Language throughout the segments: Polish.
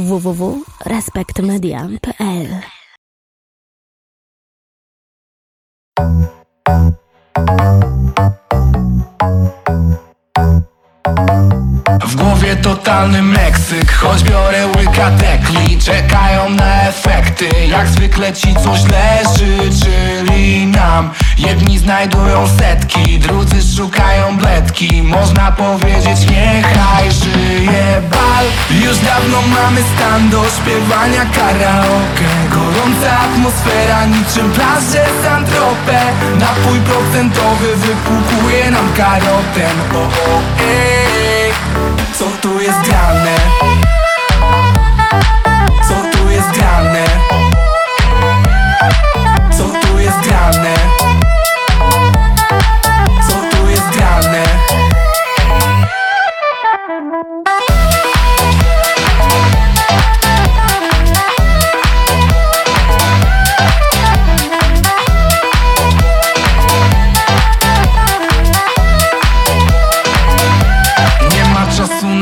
www.respektmedia.pl W głowie totalny Meksyk Choć biorę łyka tekli Czekają na efekty. Jak zwykle ci co źle życzyli nam. Jedni znajdują setki Drudzy szukają Można powiedzieć niechaj żyje bal. Już dawno mamy stan do śpiewania karaoke. Gorąca atmosfera niczym plaże Santropę Napój procentowy wypłukuje nam karotem O, o, ej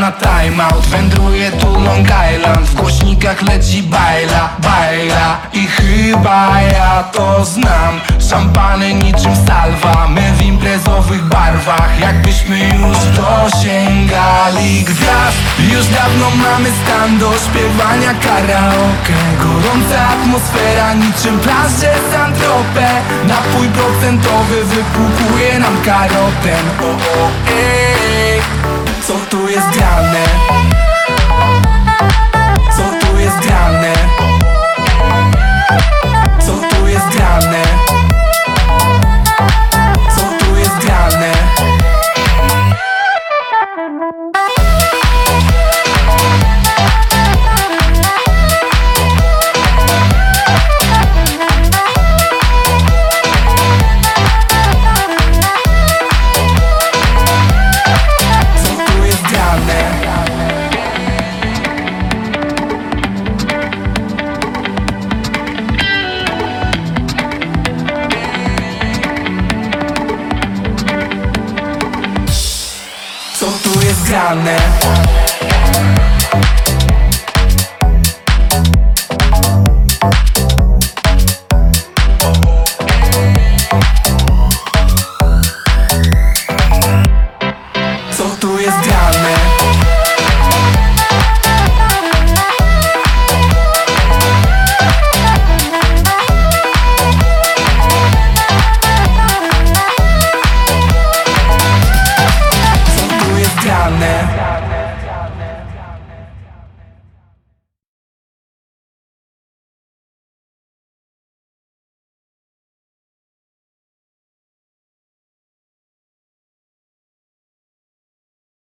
na timeout Wędruję tu Long Island W głośnikach leci bajla, bajla. I chyba ja to znam. Szampany niczym salwa My w imprezowych barwach. Jakbyśmy już dosięgali gwiazd. Już dawno mamy stan do śpiewania karaoke. Gorąca atmosfera niczym plaże Santropę Napój procentowy wypłukuje nam karotem O, o, ej napisane Co tu jest grane?